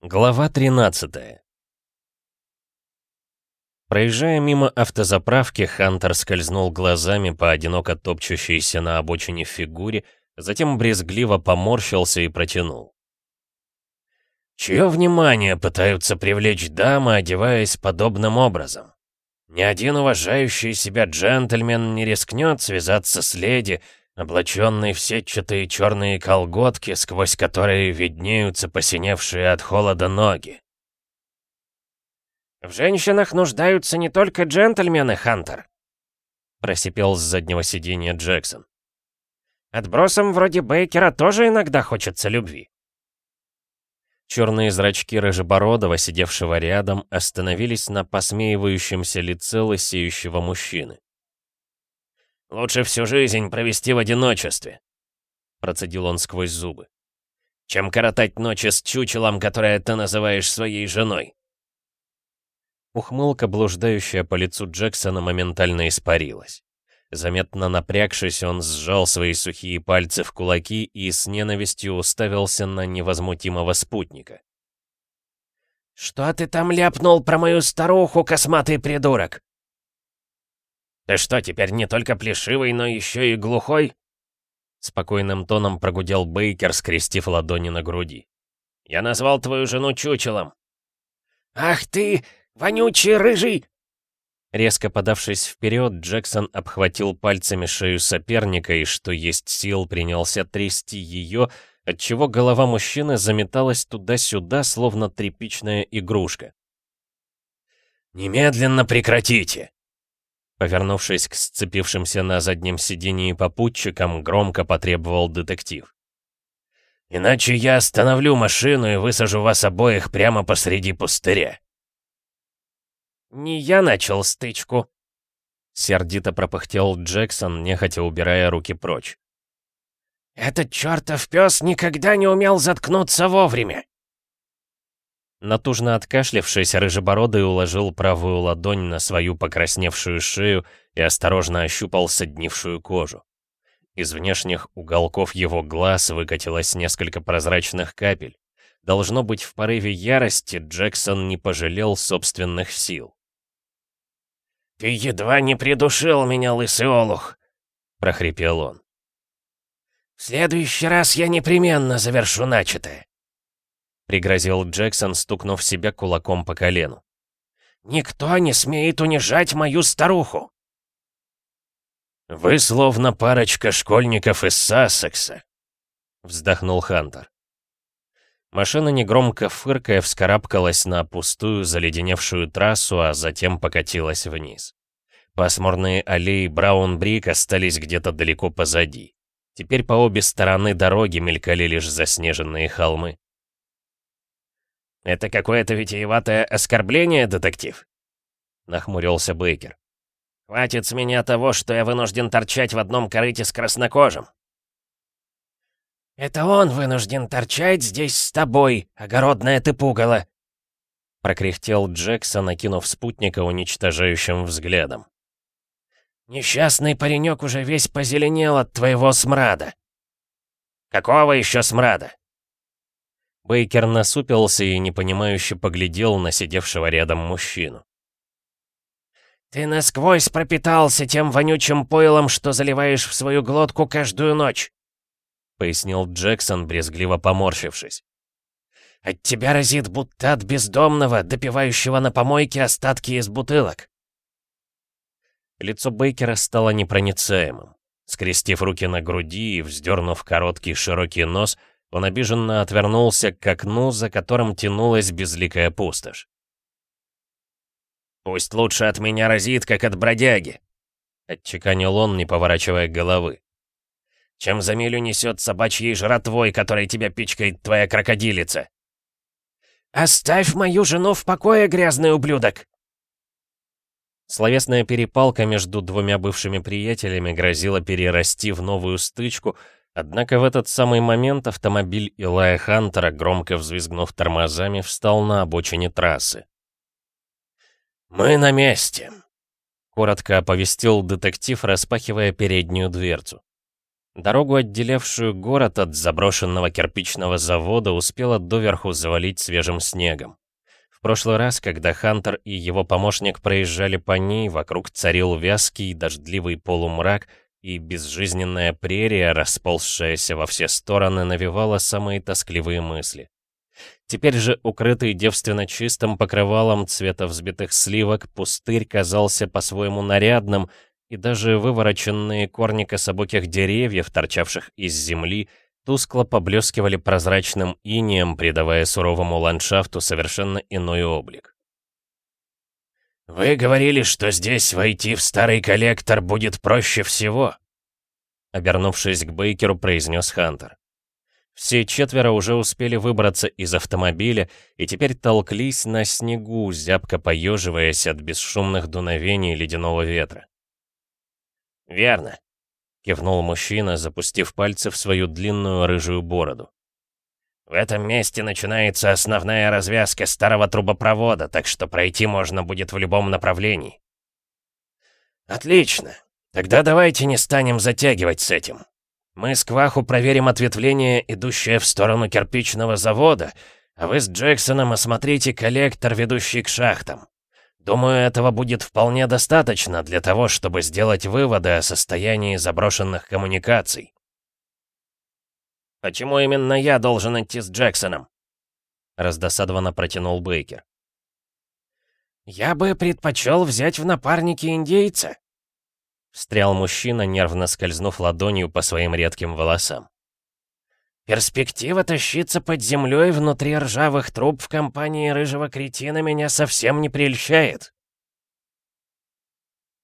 Глава 13 Проезжая мимо автозаправки, Хантер скользнул глазами по одиноко топчущейся на обочине фигуре, затем брезгливо поморщился и протянул. Чье внимание пытаются привлечь дамы, одеваясь подобным образом? Ни один уважающий себя джентльмен не рискнет связаться с леди, облаченной в сетчатые черные колготки, сквозь которые виднеются посиневшие от холода ноги. «В женщинах нуждаются не только джентльмены, Хантер», — просипел с заднего сиденья Джексон. «Отбросам вроде Бейкера тоже иногда хочется любви». Черные зрачки Рыжебородова, сидевшего рядом, остановились на посмеивающемся лице лысеющего мужчины. «Лучше всю жизнь провести в одиночестве», — процедил он сквозь зубы, «чем коротать ночи с чучелом, которое ты называешь своей женой». Ухмылка, блуждающая по лицу Джексона, моментально испарилась. Заметно напрягшись, он сжал свои сухие пальцы в кулаки и с ненавистью уставился на невозмутимого спутника. «Что ты там ляпнул про мою старуху, косматый придурок?» «Ты что, теперь не только плешивый, но еще и глухой?» Спокойным тоном прогудел Бейкер, скрестив ладони на груди. «Я назвал твою жену чучелом». «Ах ты, вонючий рыжий!» Резко подавшись вперед, Джексон обхватил пальцами шею соперника и, что есть сил, принялся трясти ее, отчего голова мужчины заметалась туда-сюда, словно тряпичная игрушка. «Немедленно прекратите!» Повернувшись к сцепившимся на заднем сидении попутчикам, громко потребовал детектив. «Иначе я остановлю машину и высажу вас обоих прямо посреди пустыря». «Не я начал стычку», — сердито пропыхтел Джексон, нехотя убирая руки прочь. «Этот чертов пес никогда не умел заткнуться вовремя!» Натужно откашлявшись, Рыжебородый уложил правую ладонь на свою покрасневшую шею и осторожно ощупал соднившую кожу. Из внешних уголков его глаз выкатилось несколько прозрачных капель. Должно быть, в порыве ярости Джексон не пожалел собственных сил. «Ты едва не придушил меня, лысый олух!» — прохрипел он. «В следующий раз я непременно завершу начатое!» Пригрозил Джексон, стукнув себя кулаком по колену. «Никто не смеет унижать мою старуху!» «Вы словно парочка школьников из Сассекса», — вздохнул Хантер. Машина, негромко фыркая, вскарабкалась на пустую заледеневшую трассу, а затем покатилась вниз. Пасмурные аллеи Браунбрик остались где-то далеко позади. Теперь по обе стороны дороги мелькали лишь заснеженные холмы. «Это какое-то витиеватое оскорбление, детектив?» — нахмурился Бейкер. «Хватит с меня того, что я вынужден торчать в одном корыте с краснокожим». «Это он вынужден торчать здесь с тобой, огородная ты пугало!» Прокряхтел Джексон, накинув спутника уничтожающим взглядом. «Несчастный паренек уже весь позеленел от твоего смрада». «Какого еще смрада?» Бейкер насупился и непонимающе поглядел на сидевшего рядом мужчину. «Ты насквозь пропитался тем вонючим пойлом, что заливаешь в свою глотку каждую ночь», — пояснил Джексон, брезгливо поморщившись. «От тебя разит, будто от бездомного, допивающего на помойке остатки из бутылок». Лицо Бейкера стало непроницаемым. Скрестив руки на груди и вздернув короткий широкий нос, он обиженно отвернулся к окну, за которым тянулась безликая пустошь. «Пусть лучше от меня разит, как от бродяги», — отчеканил он, не поворачивая головы. «Чем за милю несет собачьей жратвой, которой тебя пичкает твоя крокодилица?» «Оставь мою жену в покое, грязный ублюдок!» Словесная перепалка между двумя бывшими приятелями грозила перерасти в новую стычку — Однако в этот самый момент автомобиль Илая Хантера, громко взвизгнув тормозами, встал на обочине трассы. «Мы на месте», — коротко оповестил детектив, распахивая переднюю дверцу. Дорогу, отделявшую город от заброшенного кирпичного завода, успела доверху завалить свежим снегом. В прошлый раз, когда Хантер и его помощник проезжали по ней, вокруг царил вязкий, дождливый полумрак, и безжизненная прерия, расползшаяся во все стороны, навевала самые тоскливые мысли. Теперь же, укрытый девственно чистым покрывалом цвета взбитых сливок, пустырь казался по-своему нарядным, и даже вывороченные корни кособоких деревьев, торчавших из земли, тускло поблескивали прозрачным инием, придавая суровому ландшафту совершенно иной облик. «Вы говорили, что здесь войти в старый коллектор будет проще всего», обернувшись к Бейкеру, произнес Хантер. Все четверо уже успели выбраться из автомобиля и теперь толклись на снегу, зябко поеживаясь от бесшумных дуновений ледяного ветра. «Верно», — кивнул мужчина, запустив пальцы в свою длинную рыжую бороду. «В этом месте начинается основная развязка старого трубопровода, так что пройти можно будет в любом направлении». «Отлично. Тогда давайте не станем затягивать с этим. Мы с Кваху проверим ответвление, идущее в сторону кирпичного завода, а вы с Джексоном осмотрите коллектор, ведущий к шахтам. Думаю, этого будет вполне достаточно для того, чтобы сделать выводы о состоянии заброшенных коммуникаций. «Почему именно я должен идти с Джексоном?» Раздосадованно протянул Бейкер. «Я бы предпочел взять в напарники индейца», встрял мужчина, нервно скользнув ладонью по своим редким волосам. Перспектива тащиться под землей внутри ржавых труб в компании рыжего кретина меня совсем не прельщает.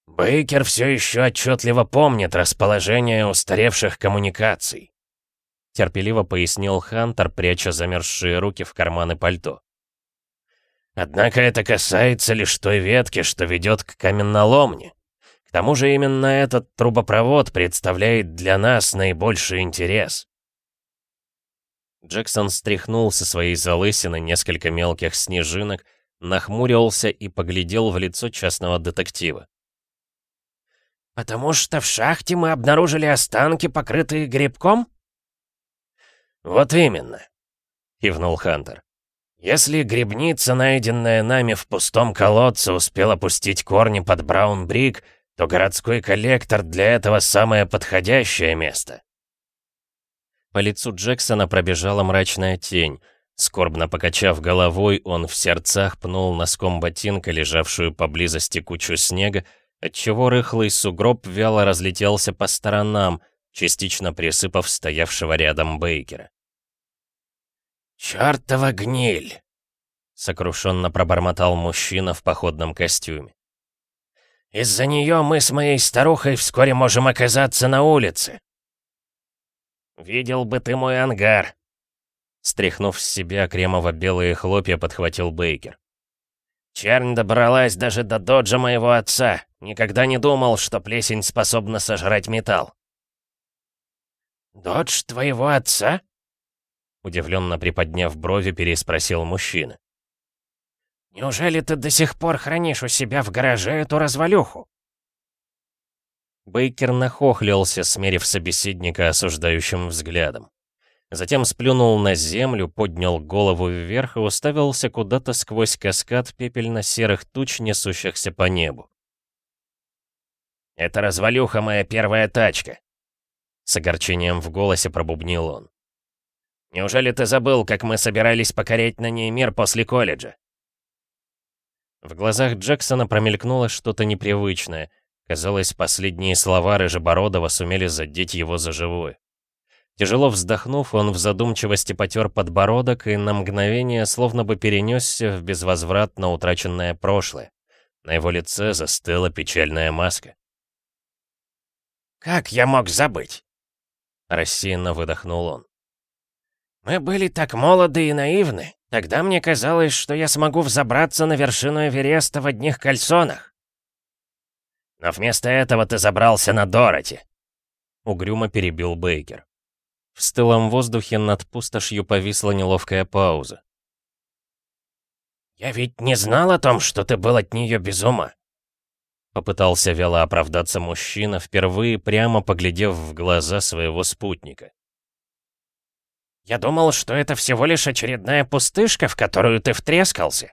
Бейкер все еще отчетливо помнит расположение устаревших коммуникаций. Терпеливо пояснил Хантер, пряча замерзшие руки в карманы пальто. Однако это касается лишь той ветки, что ведет к каменноломне. К тому же именно этот трубопровод представляет для нас наибольший интерес. Джексон стряхнул со своей залысины несколько мелких снежинок, нахмурился и поглядел в лицо частного детектива. «Потому что в шахте мы обнаружили останки, покрытые грибком?» «Вот именно», — кивнул Хантер. «Если грибница, найденная нами в пустом колодце, успела пустить корни под Браун-Брик, то городской коллектор для этого самое подходящее место. По лицу Джексона пробежала мрачная тень. Скорбно покачав головой, он в сердцах пнул носком ботинка, лежавшую поблизости кучу снега, отчего рыхлый сугроб вяло разлетелся по сторонам, частично присыпав стоявшего рядом Бейкера. «Чёртова гниль!» — сокрушенно пробормотал мужчина в походном костюме. «Из-за нее мы с моей старухой вскоре можем оказаться на улице. «Видел бы ты мой ангар!» Стряхнув с себя кремово-белые хлопья, подхватил Бейкер. «Чернь добралась даже до доджа моего отца. Никогда не думал, что плесень способна сожрать металл». «Додж твоего отца?» Удивленно приподняв брови, переспросил мужчина. «Неужели ты до сих пор хранишь у себя в гараже эту развалюху?» Бейкер нахохлился, смерив собеседника осуждающим взглядом. Затем сплюнул на землю, поднял голову вверх и уставился куда-то сквозь каскад пепельно-серых туч, несущихся по небу. «Это развалюха моя первая тачка», — с огорчением в голосе пробубнил он. «Неужели ты забыл, как мы собирались покорять на ней мир после колледжа?» В глазах Джексона промелькнуло что-то непривычное — Казалось, последние слова Рыжебородова сумели задеть его за живое. Тяжело вздохнув, он в задумчивости потер подбородок и на мгновение словно бы перенесся в безвозвратно утраченное прошлое. На его лице застыла печальная маска. «Как я мог забыть?» Рассеянно выдохнул он. «Мы были так молоды и наивны. Тогда мне казалось, что я смогу взобраться на вершину Эвереста в одних кальсонах. Но вместо этого ты забрался на Дороти!» Угрюмо перебил Бейкер. В стылом воздухе над пустошью повисла неловкая пауза. «Я ведь не знал о том, что ты был от нее без ума!» Попытался вяло оправдаться мужчина, впервые прямо поглядев в глаза своего спутника. «Я думал, что это всего лишь очередная пустышка, в которую ты втрескался».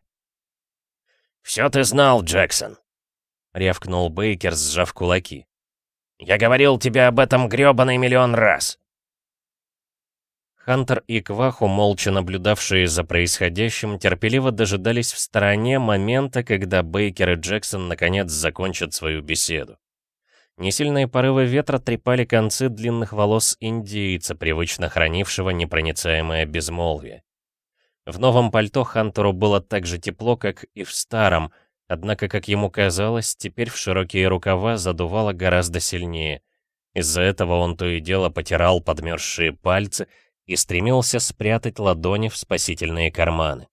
«Все ты знал, Джексон», — рявкнул Бейкер, сжав кулаки. «Я говорил тебе об этом грёбаный миллион раз». Хантер и Кваху, молча наблюдавшие за происходящим, терпеливо дожидались в стороне момента, когда Бейкер и Джексон наконец закончат свою беседу. Несильные порывы ветра трепали концы длинных волос индейца, привычно хранившего непроницаемое безмолвие. В новом пальто Хантеру было так же тепло, как и в старом, однако, как ему казалось, теперь в широкие рукава задувало гораздо сильнее. Из-за этого он то и дело потирал подмерзшие пальцы и стремился спрятать ладони в спасительные карманы.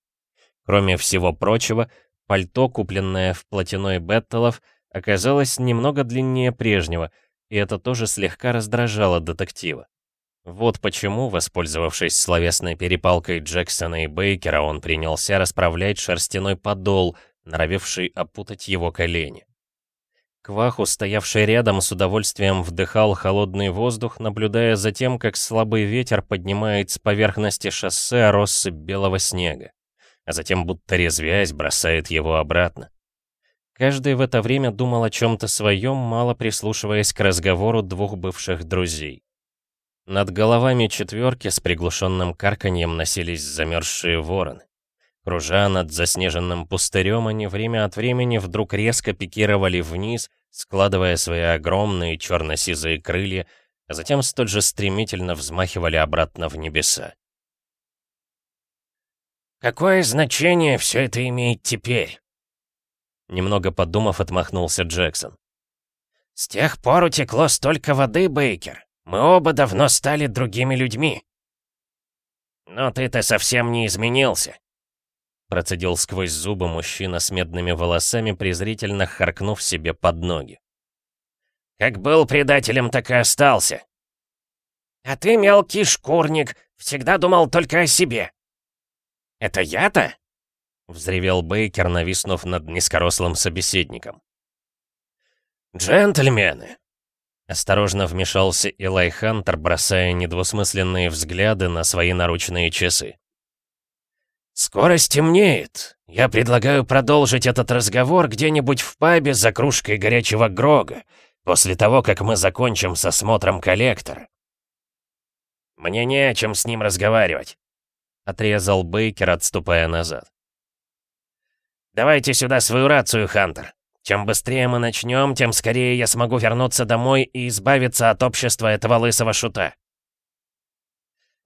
Кроме всего прочего, пальто, купленное в платяной Беттелов, оказалось немного длиннее прежнего, и это тоже слегка раздражало детектива. Вот почему, воспользовавшись словесной перепалкой Джексона и Бейкера, он принялся расправлять шерстяной подол, норовивший опутать его колени. Кваху, стоявший рядом, с удовольствием вдыхал холодный воздух, наблюдая за тем, как слабый ветер поднимает с поверхности шоссе россыпь белого снега, а затем, будто резвясь, бросает его обратно. Каждый в это время думал о чем-то своем, мало прислушиваясь к разговору двух бывших друзей. Над головами четверки с приглушенным карканьем носились замерзшие вороны. Кружа над заснеженным пустырем, они время от времени вдруг резко пикировали вниз, складывая свои огромные черно-сизые крылья, а затем столь же стремительно взмахивали обратно в небеса. «Какое значение все это имеет теперь?» Немного подумав, отмахнулся Джексон. «С тех пор утекло столько воды, Бейкер. Мы оба давно стали другими людьми». «Но ты-то совсем не изменился», Процедил сквозь зубы мужчина с медными волосами, презрительно харкнув себе под ноги. «Как был предателем, так и остался!» «А ты, мелкий шкурник, всегда думал только о себе!» «Это я-то?» — взревел Бейкер, нависнув над низкорослым собеседником. «Джентльмены!» Осторожно вмешался Илай Хантер, бросая недвусмысленные взгляды на свои наручные часы. «Скоро стемнеет. Я предлагаю продолжить этот разговор где-нибудь в пабе за кружкой горячего грога, после того, как мы закончим с осмотром коллектора». «Мне не о чем с ним разговаривать», — отрезал Бейкер, отступая назад. «Давайте сюда свою рацию, Хантер. Чем быстрее мы начнем, тем скорее я смогу вернуться домой и избавиться от общества этого лысого шута».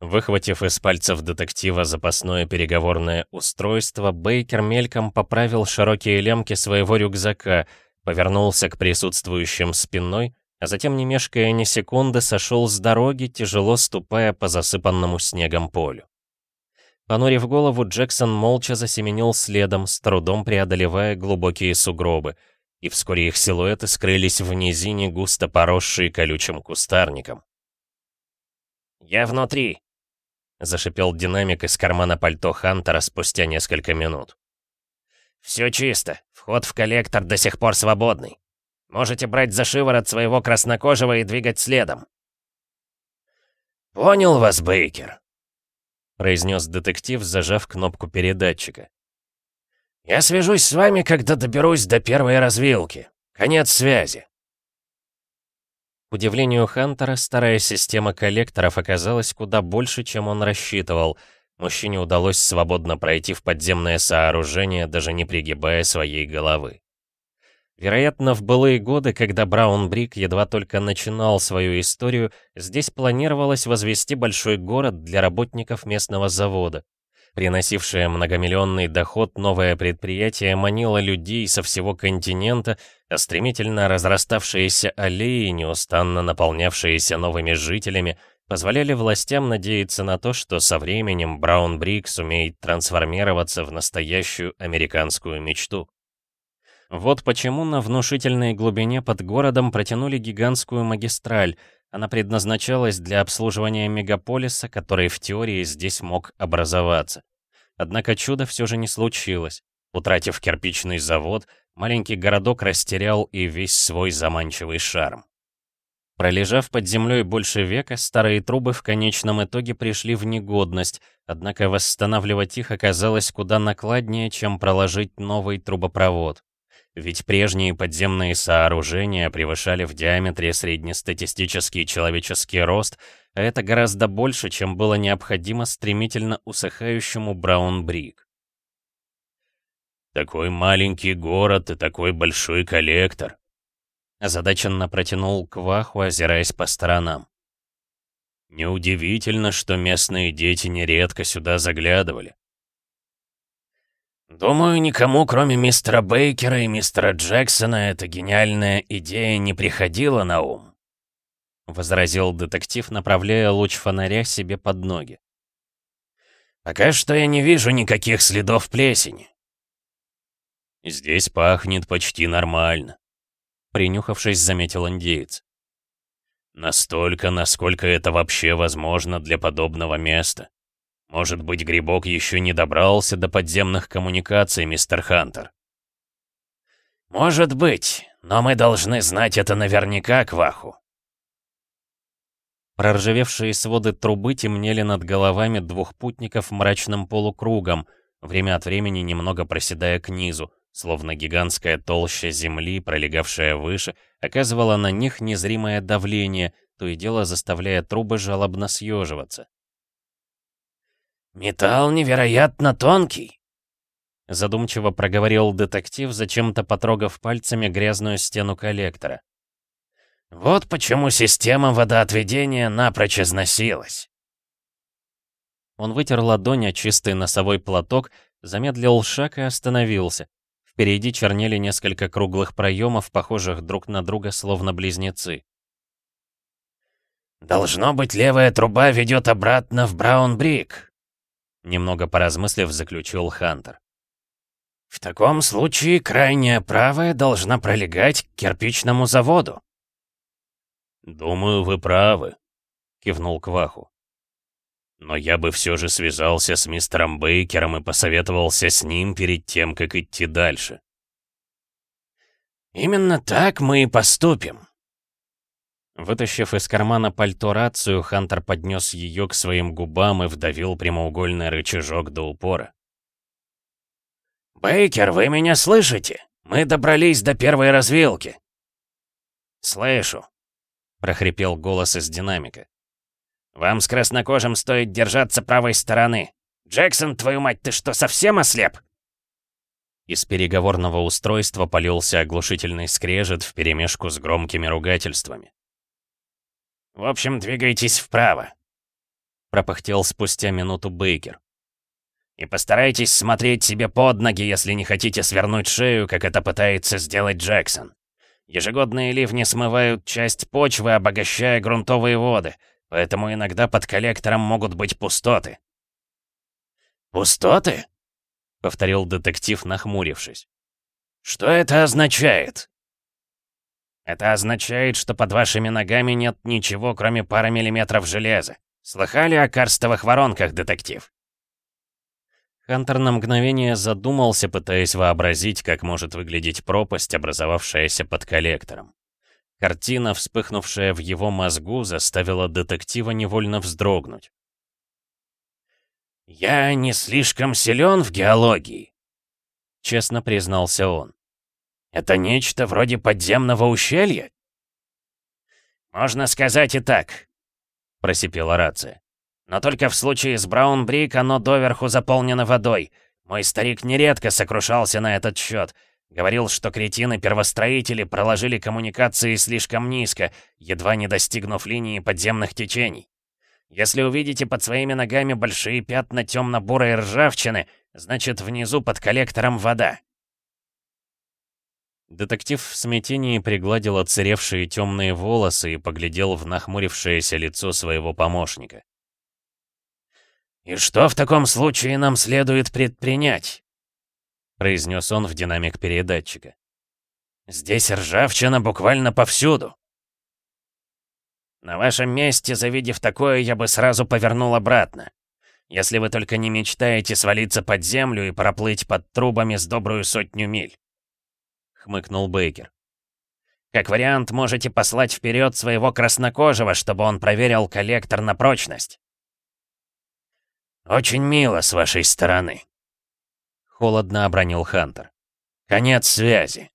Выхватив из пальцев детектива запасное переговорное устройство, Бейкер мельком поправил широкие лямки своего рюкзака, повернулся к присутствующим спиной, а затем, не мешкая ни секунды, сошел с дороги, тяжело ступая по засыпанному снегом полю. Понурив голову, Джексон молча засеменил следом, с трудом преодолевая глубокие сугробы, и вскоре их силуэты скрылись в низине, густо поросшей колючим кустарником. «Я внутри», Зашипел динамик из кармана пальто Хантера спустя несколько минут. «Все чисто. Вход в коллектор до сих пор свободный. Можете брать за шиворот своего краснокожего и двигать следом». «Понял вас, Бейкер», — произнес детектив, зажав кнопку передатчика. «Я свяжусь с вами, когда доберусь до первой развилки. Конец связи». К удивлению Хантера, старая система коллекторов оказалась куда больше, чем он рассчитывал. Мужчине удалось свободно пройти в подземное сооружение, даже не пригибая своей головы. Вероятно, в былые годы, когда Браун Брик едва только начинал свою историю, здесь планировалось возвести большой город для работников местного завода. Приносившее многомиллионный доход новое предприятие манило людей со всего континента, а стремительно разраставшиеся аллеи, неустанно наполнявшиеся новыми жителями, позволяли властям надеяться на то, что со временем Браун-Брик сумеет трансформироваться в настоящую американскую мечту. Вот почему на внушительной глубине под городом протянули гигантскую магистраль, она предназначалась для обслуживания мегаполиса, который в теории здесь мог образоваться. Однако чудо все же не случилось. Утратив кирпичный завод, маленький городок растерял и весь свой заманчивый шарм. Пролежав под землей больше века, старые трубы в конечном итоге пришли в негодность, однако восстанавливать их оказалось куда накладнее, чем проложить новый трубопровод. Ведь прежние подземные сооружения превышали в диаметре среднестатистический человеческий рост, а это гораздо больше, чем было необходимо стремительно усыхающему Браунбрик. «Такой маленький город и такой большой коллектор», озадаченно протянул Кваху, озираясь по сторонам. Неудивительно, что местные дети нередко сюда заглядывали. «Думаю, никому, кроме мистера Бейкера и мистера Джексона, эта гениальная идея не приходила на ум», — возразил детектив, направляя луч фонаря себе под ноги. «Пока что я не вижу никаких следов плесени». «Здесь пахнет почти нормально», — принюхавшись, заметил индеец. «Настолько, насколько это вообще возможно для подобного места. Может быть, грибок еще не добрался до подземных коммуникаций, мистер Хантер? Может быть, но мы должны знать это наверняка, Кваху. Проржавевшие своды трубы темнели над головами двух путников мрачным полукругом, время от времени немного проседая к низу, словно гигантская толща земли, пролегавшая выше, оказывала на них незримое давление, то и дело заставляя трубы жалобно съеживаться. «Металл невероятно тонкий», — задумчиво проговорил детектив, зачем-то потрогав пальцами грязную стену коллектора. «Вот почему система водоотведения напрочь износилась». Он вытер ладонь о чистый носовой платок, замедлил шаг и остановился. Впереди чернели несколько круглых проемов, похожих друг на друга, словно близнецы. «Должно быть, левая труба ведет обратно в Браунбрик», Немного поразмыслив, заключил Хантер. «В таком случае крайняя правая должна пролегать к кирпичному заводу». «Думаю, вы правы», — кивнул Кваху. «Но я бы все же связался с мистером Бейкером и посоветовался с ним перед тем, как идти дальше». «Именно так мы и поступим», Вытащив из кармана пальто рацию, Хантер поднес ее к своим губам и вдавил прямоугольный рычажок до упора. «Бейкер, вы меня слышите? Мы добрались до первой развилки!» «Слышу», — прохрипел голос из динамика. «Вам с краснокожим стоит держаться правой стороны. Джексон, твою мать, ты что, совсем ослеп?» Из переговорного устройства полился оглушительный скрежет вперемешку с громкими ругательствами. «В общем, двигайтесь вправо», — пропыхтел спустя минуту Бейкер. «И постарайтесь смотреть себе под ноги, если не хотите свернуть шею, как это пытается сделать Джексон. Ежегодные ливни смывают часть почвы, обогащая грунтовые воды, поэтому иногда под коллектором могут быть пустоты». «Пустоты?» — повторил детектив, нахмурившись. «Что это означает?» Это означает, что под вашими ногами нет ничего, кроме пары миллиметров железа. Слыхали о карстовых воронках, детектив?» Хантер на мгновение задумался, пытаясь вообразить, как может выглядеть пропасть, образовавшаяся под коллектором. Картина, вспыхнувшая в его мозгу, заставила детектива невольно вздрогнуть. «Я не слишком силен в геологии», — честно признался он. Это нечто вроде подземного ущелья? Можно сказать и так, просипела рация. Но только в случае с Браунбрик оно доверху заполнено водой. Мой старик нередко сокрушался на этот счет. Говорил, что кретины-первостроители проложили коммуникации слишком низко, едва не достигнув линии подземных течений. Если увидите под своими ногами большие пятна темно-бурой ржавчины, значит внизу под коллектором вода. Детектив в смятении пригладил отсыревшие темные волосы и поглядел в нахмурившееся лицо своего помощника. «И что в таком случае нам следует предпринять?» произнес он в динамик передатчика. «Здесь ржавчина буквально повсюду». «На вашем месте, завидев такое, я бы сразу повернул обратно. Если вы только не мечтаете свалиться под землю и проплыть под трубами с добрую сотню миль. Хмыкнул Бейкер. «Как вариант, можете послать вперед своего краснокожего, чтобы он проверил коллектор на прочность». «Очень мило с вашей стороны», — холодно обронил Хантер. «Конец связи».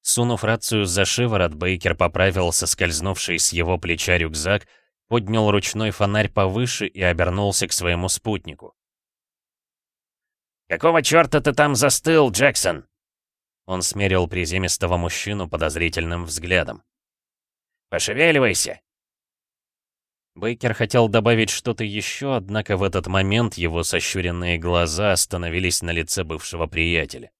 Сунув рацию за шиворот, Бейкер поправил соскользнувший с его плеча рюкзак, поднял ручной фонарь повыше и обернулся к своему спутнику. «Какого черта ты там застыл, Джексон?» Он смерил приземистого мужчину подозрительным взглядом. «Пошевеливайся!» Бейкер хотел добавить что-то еще, однако в этот момент его сощуренные глаза остановились на лице бывшего приятеля.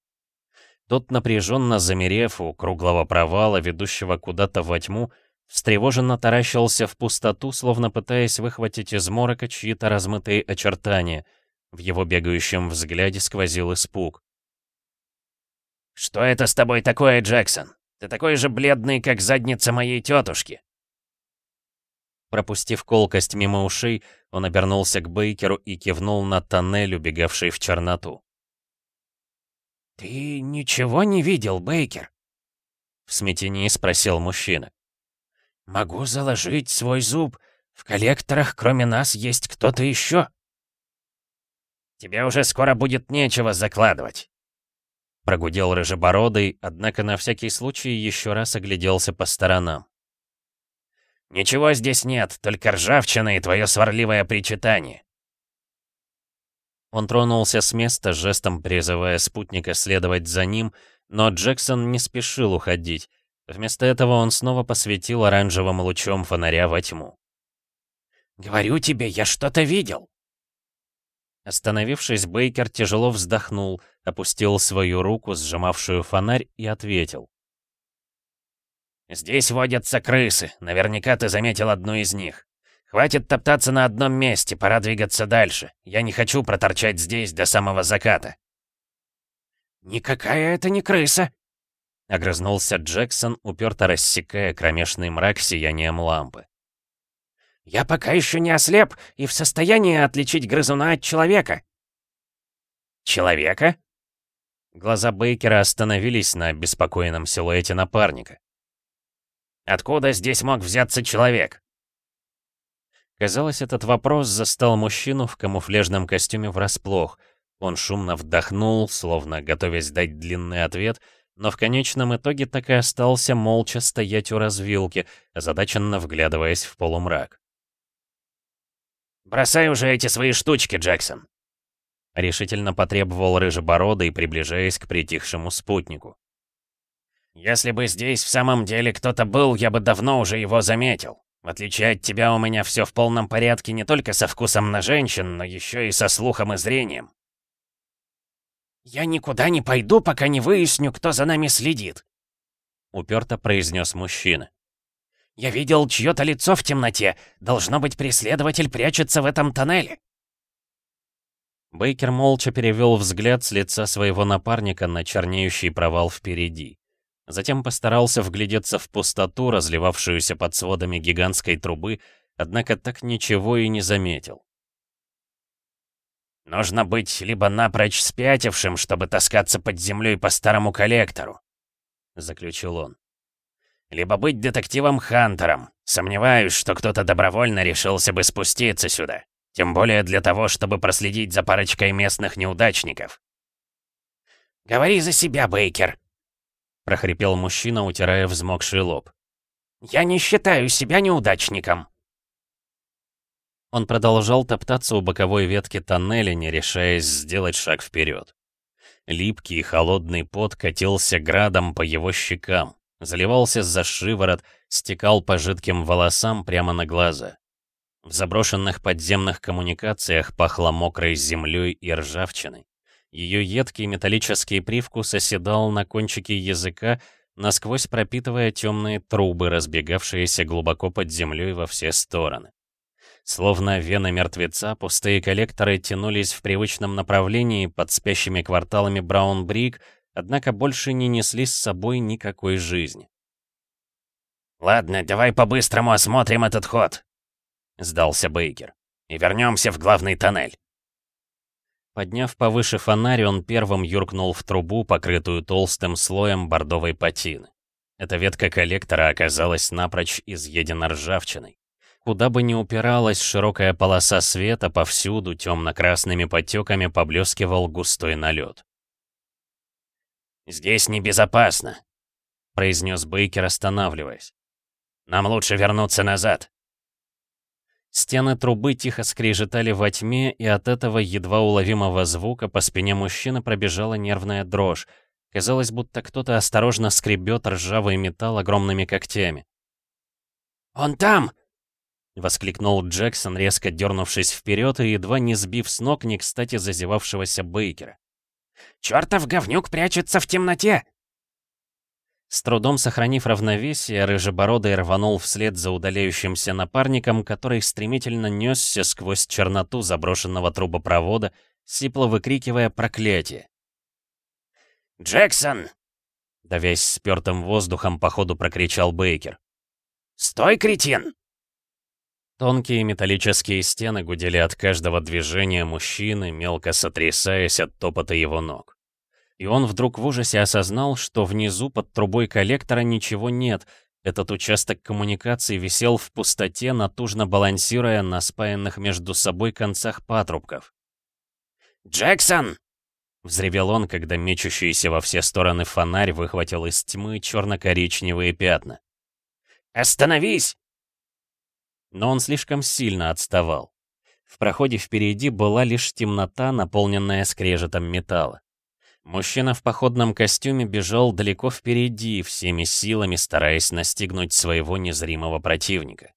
Тот, напряженно замерев у круглого провала, ведущего куда-то во тьму, встревоженно таращился в пустоту, словно пытаясь выхватить из морока чьи-то размытые очертания. В его бегающем взгляде сквозил испуг. «Что это с тобой такое, Джексон? Ты такой же бледный, как задница моей тетушки!» Пропустив колкость мимо ушей, он обернулся к Бейкеру и кивнул на тоннель, убегавший в черноту. «Ты ничего не видел, Бейкер?» В смятении спросил мужчина. «Могу заложить свой зуб. В коллекторах кроме нас есть кто-то еще?» «Тебе уже скоро будет нечего закладывать», — прогудел Рыжебородый, однако на всякий случай еще раз огляделся по сторонам. «Ничего здесь нет, только ржавчина и твое сварливое причитание. Он тронулся с места, жестом призывая спутника следовать за ним, но Джексон не спешил уходить. Вместо этого он снова посветил оранжевым лучом фонаря во тьму. «Говорю тебе, я что-то видел!» Остановившись, Бейкер тяжело вздохнул, опустил свою руку, сжимавшую фонарь, и ответил. «Здесь водятся крысы. Наверняка ты заметил одну из них. «Хватит топтаться на одном месте, пора двигаться дальше. Я не хочу проторчать здесь до самого заката». «Никакая это не крыса!» Огрызнулся Джексон, уперто рассекая кромешный мрак сиянием лампы. «Я пока еще не ослеп и в состоянии отличить грызуна от человека». «Человека?» Глаза Бейкера остановились на беспокойном силуэте напарника. «Откуда здесь мог взяться человек?» Казалось, этот вопрос застал мужчину в камуфляжном костюме врасплох. Он шумно вдохнул, словно готовясь дать длинный ответ, но в конечном итоге так и остался молча стоять у развилки, озадаченно вглядываясь в полумрак. «Бросай уже эти свои штучки, Джексон!» Решительно потребовал Рыжебородый, приближаясь к притихшему спутнику. «Если бы здесь в самом деле кто-то был, я бы давно уже его заметил. В отличие от тебя, у меня все в полном порядке не только со вкусом на женщин, но еще и со слухом и зрением. «Я никуда не пойду, пока не выясню, кто за нами следит», — уперто произнес мужчина. «Я видел чье-то лицо в темноте. Должно быть, преследователь прячется в этом тоннеле». Бейкер молча перевел взгляд с лица своего напарника на чернеющий провал впереди. Затем постарался вглядеться в пустоту, разливавшуюся под сводами гигантской трубы, однако так ничего и не заметил. «Нужно быть либо напрочь спятившим, чтобы таскаться под землей по старому коллектору», — заключил он. «Либо быть детективом-хантером. Сомневаюсь, что кто-то добровольно решился бы спуститься сюда. Тем более для того, чтобы проследить за парочкой местных неудачников». «Говори за себя, Бейкер», прохрипел мужчина, утирая взмокший лоб. «Я не считаю себя неудачником!» Он продолжал топтаться у боковой ветки тоннеля, не решаясь сделать шаг вперед. Липкий и холодный пот катился градом по его щекам, заливался за шиворот, стекал по жидким волосам прямо на глаза. В заброшенных подземных коммуникациях пахло мокрой землей и ржавчиной. Ее едкий металлический привкус оседал на кончике языка, насквозь пропитывая темные трубы, разбегавшиеся глубоко под землей во все стороны. Словно вены мертвеца, пустые коллекторы тянулись в привычном направлении под спящими кварталами Браун-Брик, однако больше не несли с собой никакой жизни. «Ладно, давай по-быстрому осмотрим этот ход», — сдался Бейкер. «И вернемся в главный тоннель». Подняв повыше фонарь, он первым юркнул в трубу, покрытую толстым слоем бордовой патины. Эта ветка коллектора оказалась напрочь изъедена ржавчиной. Куда бы ни упиралась широкая полоса света, повсюду темно-красными потеками поблескивал густой налет. «Здесь небезопасно», — произнес Бейкер, останавливаясь. «Нам лучше вернуться назад». Стены трубы тихо скрежетали во тьме, и от этого едва уловимого звука по спине мужчины пробежала нервная дрожь. Казалось, будто кто-то осторожно скребет ржавый металл огромными когтями. «Он там!» — воскликнул Джексон, резко дернувшись вперед и едва не сбив с ног не кстати зазевавшегося Бейкера. «Чёртов говнюк прячется в темноте!» С трудом сохранив равновесие, Рыжебородый рванул вслед за удаляющимся напарником, который стремительно несся сквозь черноту заброшенного трубопровода, сипло выкрикивая проклятие. «Джексон!» Давясь спёртым воздухом, походу прокричал Бейкер. «Стой, кретин!» Тонкие металлические стены гудели от каждого движения мужчины, мелко сотрясаясь от топота его ног. И он вдруг в ужасе осознал, что внизу под трубой коллектора ничего нет. Этот участок коммуникации висел в пустоте, натужно балансируя на спаянных между собой концах патрубков. «Джексон!» — взревел он, когда мечущийся во все стороны фонарь выхватил из тьмы черно-коричневые пятна. «Остановись!» Но он слишком сильно отставал. В проходе впереди была лишь темнота, наполненная скрежетом металла. Мужчина в походном костюме бежал далеко впереди, всеми силами стараясь настигнуть своего незримого противника.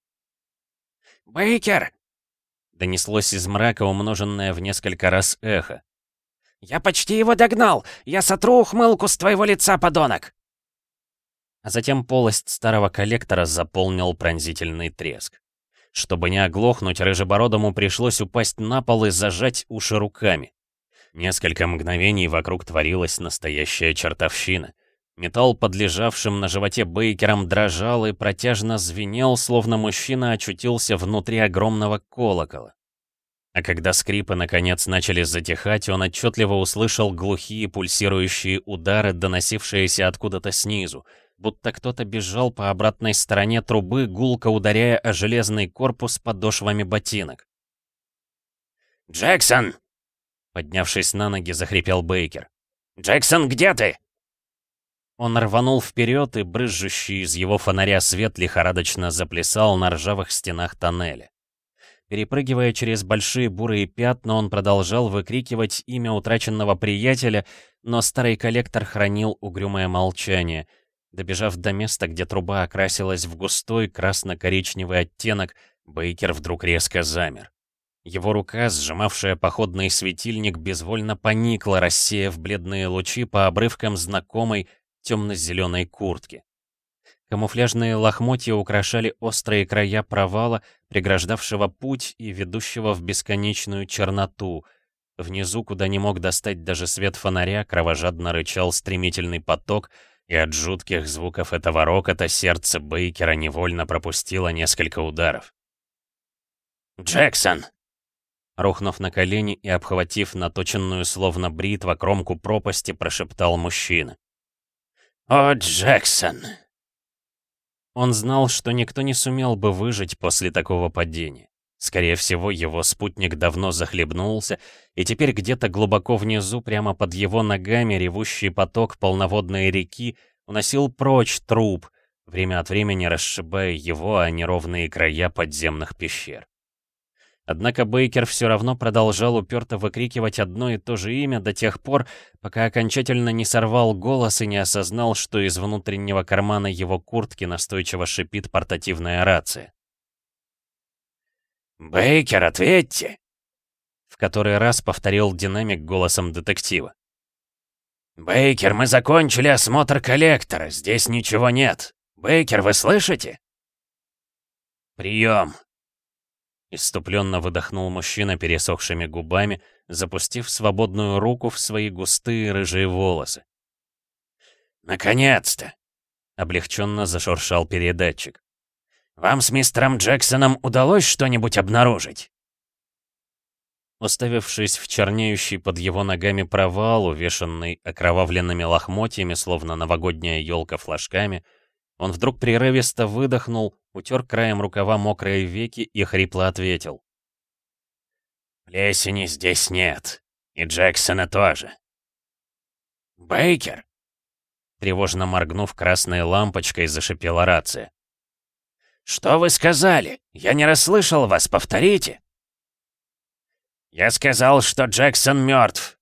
«Бейкер!» — донеслось из мрака, умноженное в несколько раз эхо. «Я почти его догнал! Я сотру ухмылку с твоего лица, подонок!» А затем полость старого коллектора заполнил пронзительный треск. Чтобы не оглохнуть, Рыжебородому пришлось упасть на пол и зажать уши руками. Несколько мгновений вокруг творилась настоящая чертовщина. Металл под лежавшим на животе Бейкером дрожал и протяжно звенел, словно мужчина очутился внутри огромного колокола. А когда скрипы наконец начали затихать, он отчетливо услышал глухие пульсирующие удары, доносившиеся откуда-то снизу, будто кто-то бежал по обратной стороне трубы, гулко ударяя о железный корпус подошвами ботинок. «Джексон!» Поднявшись на ноги, захрипел Бейкер. «Джексон, где ты?» Он рванул вперед, и брызжущий из его фонаря свет лихорадочно заплясал на ржавых стенах тоннеля. Перепрыгивая через большие бурые пятна, он продолжал выкрикивать имя утраченного приятеля, но старый коллектор хранил угрюмое молчание. Добежав до места, где труба окрасилась в густой красно-коричневый оттенок, Бейкер вдруг резко замер. Его рука, сжимавшая походный светильник, безвольно поникла, рассеяв бледные лучи по обрывкам знакомой темно-зеленой куртки. Камуфляжные лохмотья украшали острые края провала, преграждавшего путь и ведущего в бесконечную черноту. Внизу, куда не мог достать даже свет фонаря, кровожадно рычал стремительный поток, и от жутких звуков этого рокота сердце Бейкера невольно пропустило несколько ударов. «Джексон!» Рухнув на колени и обхватив наточенную словно бритва кромку пропасти, прошептал мужчина. «О, Джексон!» Он знал, что никто не сумел бы выжить после такого падения. Скорее всего, его спутник давно захлебнулся, и теперь где-то глубоко внизу, прямо под его ногами, ревущий поток полноводной реки уносил прочь труп, время от времени расшибая его о неровные края подземных пещер. Однако Бейкер все равно продолжал уперто выкрикивать одно и то же имя до тех пор, пока окончательно не сорвал голос и не осознал, что из внутреннего кармана его куртки настойчиво шипит портативная рация. «Бейкер, ответьте!» В который раз повторил динамик голосом детектива. «Бейкер, мы закончили осмотр коллектора, здесь ничего нет. Бейкер, вы слышите?» «Прием!» Иступленно выдохнул мужчина пересохшими губами, запустив свободную руку в свои густые рыжие волосы. «Наконец-то!» — облегченно зашуршал передатчик. «Вам с мистером Джексоном удалось что-нибудь обнаружить?» Уставившись в чернеющий под его ногами провал, увешанный окровавленными лохмотьями, словно новогодняя елка флажками, он вдруг прерывисто выдохнул, утер краем рукава мокрые веки и хрипло ответил. «Плесени здесь нет. И Джексона тоже». «Бейкер!» Тревожно моргнув красной лампочкой, зашипела рация. «Что вы сказали? Я не расслышал вас, повторите!» «Я сказал, что Джексон мертв!»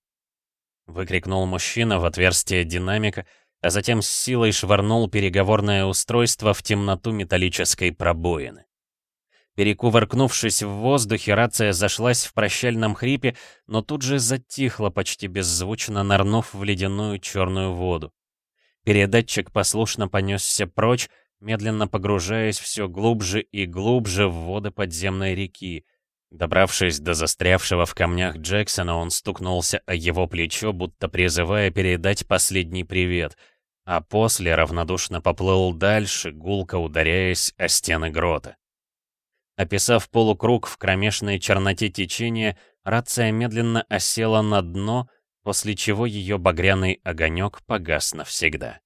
Выкрикнул мужчина в отверстие динамика, а затем с силой швырнул переговорное устройство в темноту металлической пробоины. Перекувыркнувшись в воздухе, рация зашлась в прощальном хрипе, но тут же затихла, почти беззвучно нырнув в ледяную черную воду. Передатчик послушно понесся прочь, медленно погружаясь все глубже и глубже в воды подземной реки. Добравшись до застрявшего в камнях Джексона, он стукнулся о его плечо, будто призывая передать последний привет, а после равнодушно поплыл дальше, гулко ударяясь о стены грота. Описав полукруг в кромешной черноте течения, рация медленно осела на дно, после чего ее багряный огонек погас навсегда.